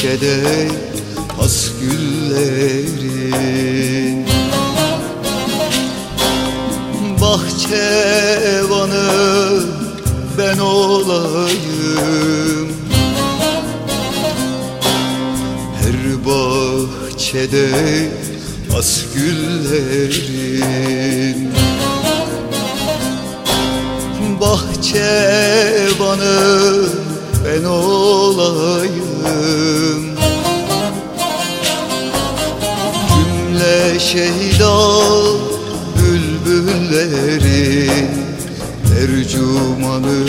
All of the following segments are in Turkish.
Bahçede has güllerin Bahçevanı ben olayım. Her bahçede as güllerin. Bahçevanı ben olayım. Cümle şeyda bülbüllerin Tercümanı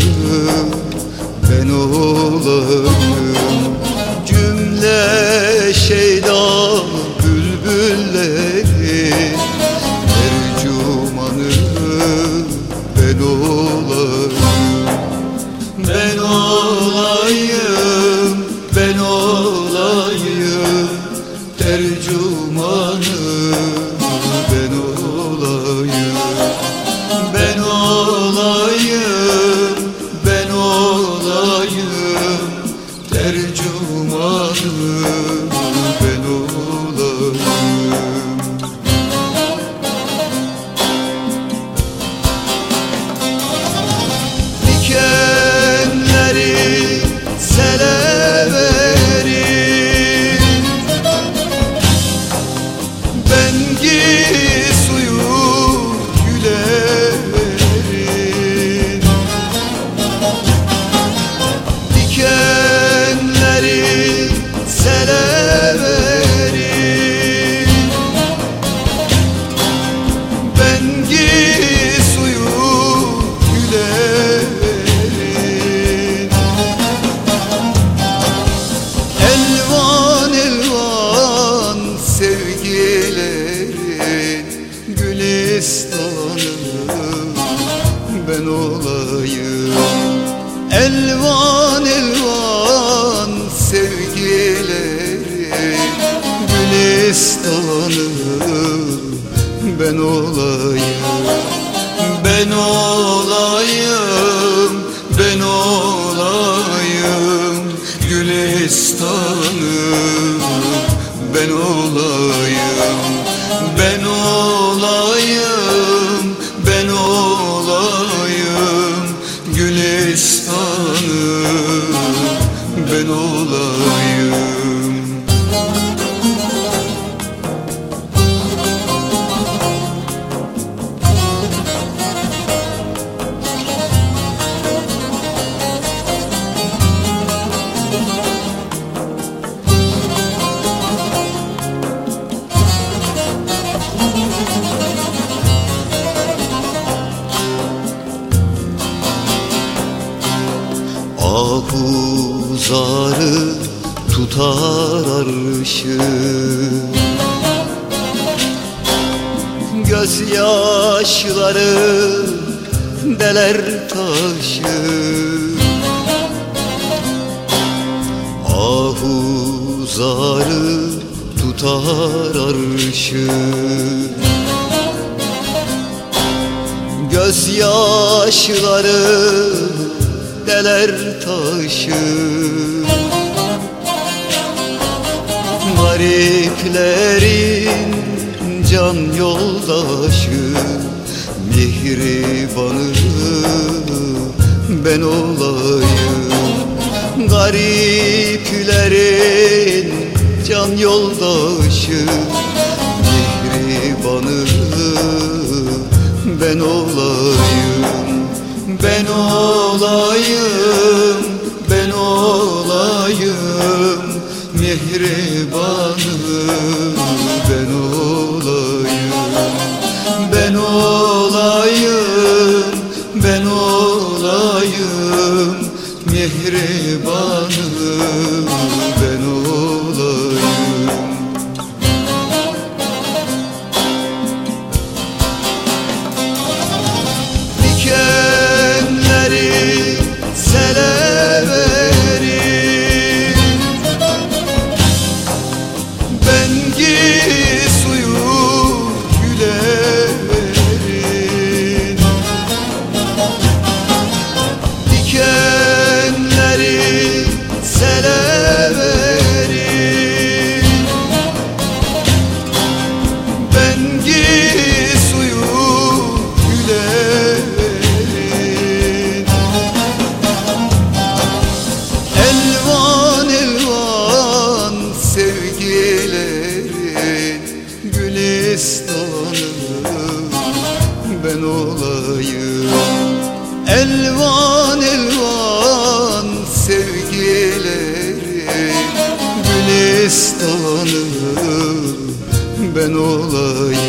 ben olayım Ben olayım, ben olayım. Gülistanı ben olayım Ben olayım, ben olayım. Gülistanı ben olayım Ahuzarı tutar arşı Gözyaşları deler taşı. Ahuzarı tutar arşı Gözyaşları deler taşı. Gariplerin can yoldaşı Mihribanı ben olayım. Gariplerin can yoldaşı Mihribanı ben olayım Ben olayım, ben olayım Mihribanı que Elvan elvan sevgilerim. Gülistanım ben olayım.